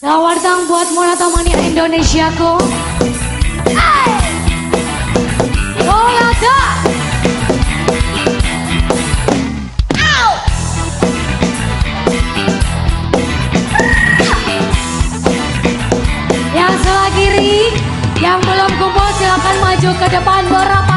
Selamat buat Monata Mania Indonesiaku. Hey! Monata! Yang sebelah kiri, yang belum kumpul silakan maju ke depan berapat-berapat.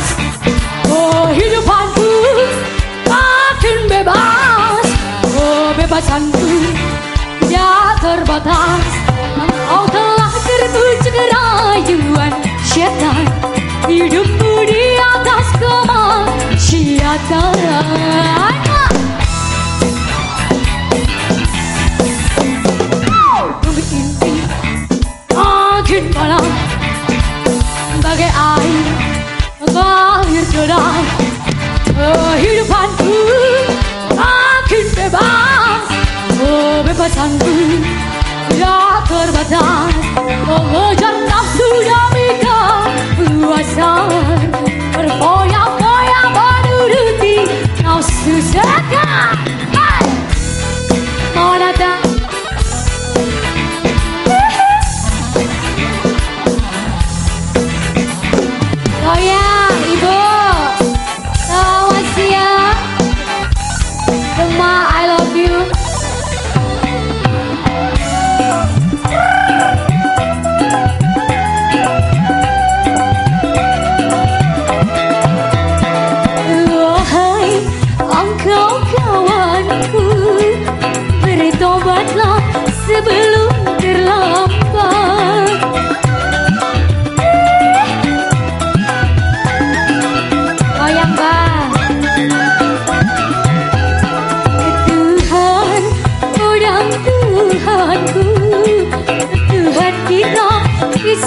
Deras tidak terbatas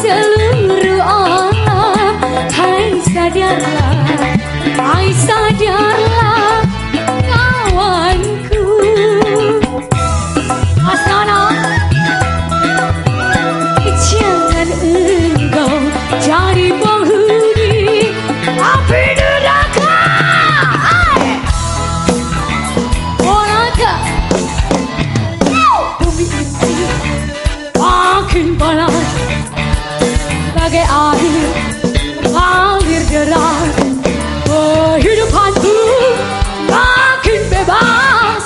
seluruh orang Hai sadarlah, hai sadarlah kawanku Asana Jangan engkau jadi penghuni api neraka Ponakan Bumi ini makin panas sebagai air mengalir deras kehidupanku makin bebas.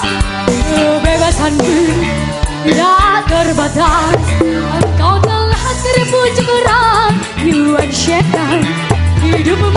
Kebebasanku tidak terbatas. Engkau telah terpujuk rayuan setan hidupmu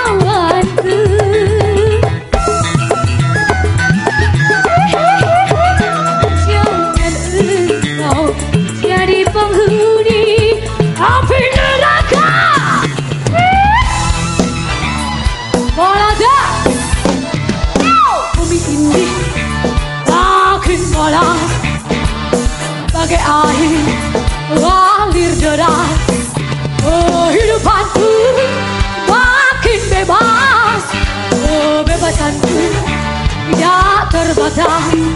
sebagai air mengalir deras Kehidupanku makin bebas Kebebasanku tidak terbatas